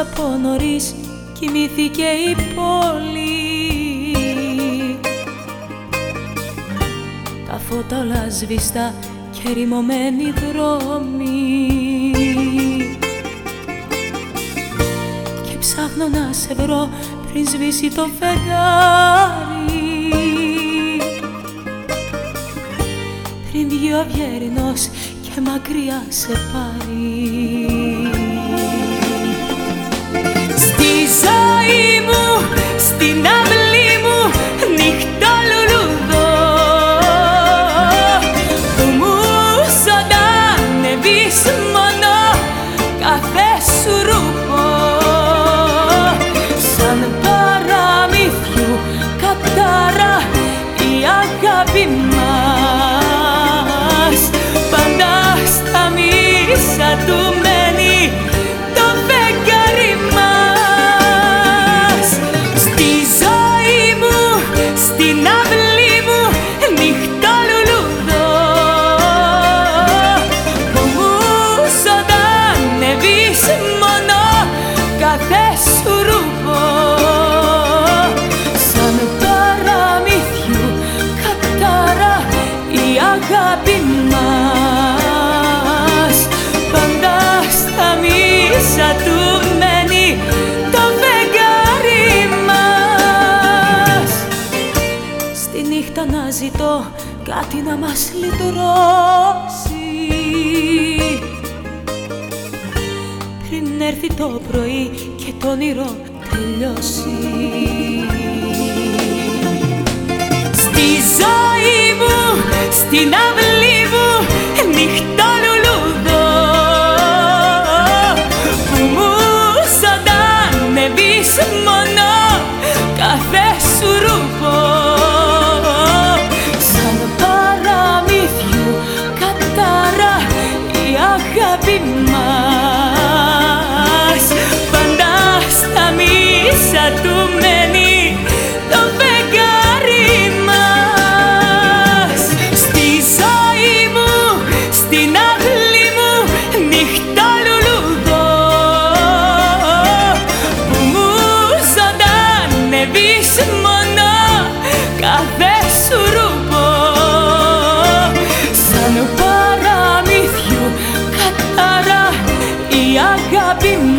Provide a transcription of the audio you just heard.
πως από νωρίς κοιμήθηκε η πόλη. Τα φώτα όλα σβήστα και ρημωμένοι δρόμοι. Και ψάχνω να σε βρω πριν σβήσει το φεγγάρι. Πριν βγει ο αυγερινός και μακριά σε πάρει be να ζητώ κάτι να μας λυτρώσει. Πριν έρθει το πρωί και το όνειρο τελειώσει. Στη ζωή μου, στην αυλή μου, νυχτό λουλούδο. Που μου ζωντανεύεις μόνο κάθε σου ρούπο εξατουμένοι το φεγγάρι μας. Στη ζωή μου, στην αυλή μου νύχτα λουλουδό που μου ζωντανεύεις μόνο κάθε σου ρουμπό σαν παραμύθιο κατάρα η αγάπη μου